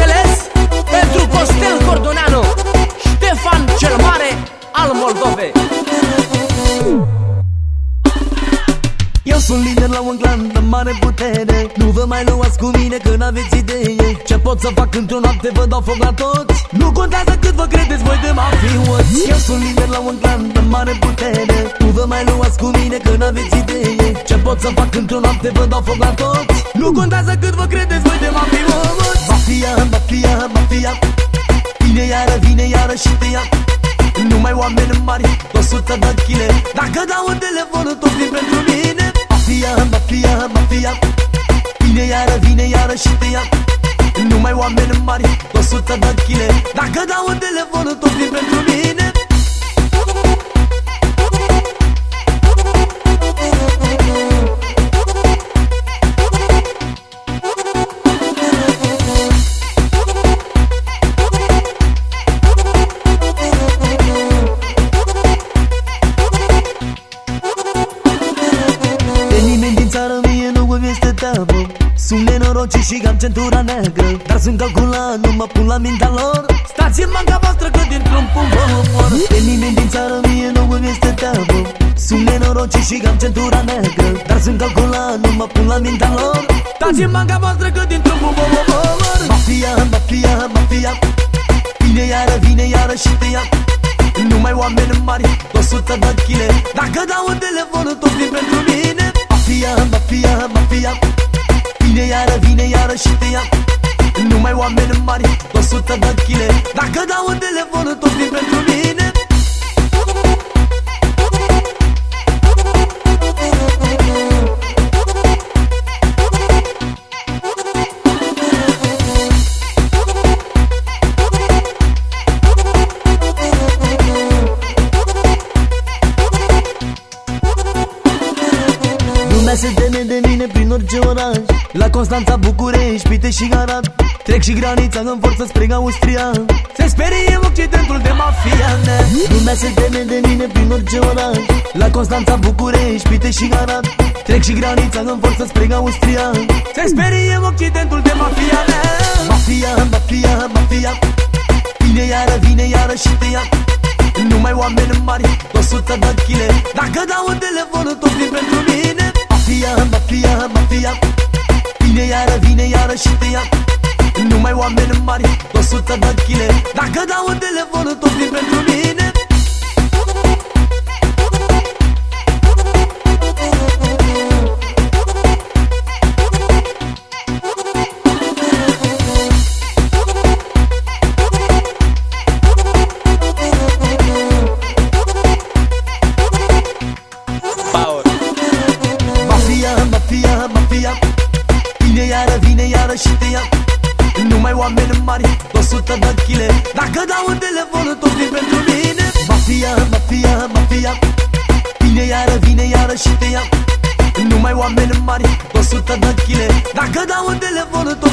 înțeles? Pentru Costel Cordoneanu, Ștefan cel Mare al Moldovei. Eu sunt lider la un clan de mare putere. Nu vă mai luați cu mine că n-aveți idee. Ce pot să fac într-o noapte vă dau foc la toți. Nu contează cât vă credeți voi de mafioți Eu sunt lider la un clan de mare putere. Nu vă mai luați cu mine că n-aveți idee. Ce pot să fac într-o noapte vă dau foc la toți. Nu contează cât vă credeți voi de mafioți mari, 100 de chile. Dacă dau un telefon, tot vin pentru mine Mafia, mafia, mafia. Vine iară, vine iară și te ia. Numai oameni mari, 100 de chile. Dacă dau un telefon, tot vin pentru mine Sunt nenorocit și am centura neagră Dar sunt calculat, nu mă pun la mintea lor. Stați în banca voastră că dintr-un pun vă omor. Pe nimeni din țară mie nu îmi este teabă Sunt nenorocit și am centura neagră Dar sunt calculat, nu mă pun la mintea lor. Stați în banca voastră că dintr-un pun vă omor. Mafia, mafia, mafia. Vine iară, vine iară și te ia. Numai oameni mari, 100 de chile. Dacă dau un telefon, tot vin pentru mine. Mafia, mafia, mafia Vine iară, vine iară și te ia. Numai oameni mari, 100 de chile Dacă dau un telefon, tot vin pentru mine Lumea se teme de mine prin orice oraș. La Constanța, București, Pite și Arad. Trec și granița în forță spre Austria. Se sperie Occidentul de mafia mea. Lumea se teme de mine prin orice oraș. La Constanța, București, Pite și Arad. Trec și granița în forță spre Austria. Se sperie Occidentul de mafia mea. Mafia, mafia, mafia. Vine iară, vine iară și te ia. Numai oameni mari, 100 de chile. Dacă dau un telefon, tot vin pentru mine. Mafia, mafia, mafia Vine iară, vine iară și te ia. Numai oameni mari, 100 de chile. Dacă dau un telefon, tot vin pentru mine iară, vine iară și te ia Numai oameni mari, 100 de chile. Dacă dau un telefon, tot vin pentru mine. Mafia, mafia, mafia. Vine iară, vine iară și te ia Numai oameni mari, 100 de chile. Dacă dau un telefon, tot vin pentru mine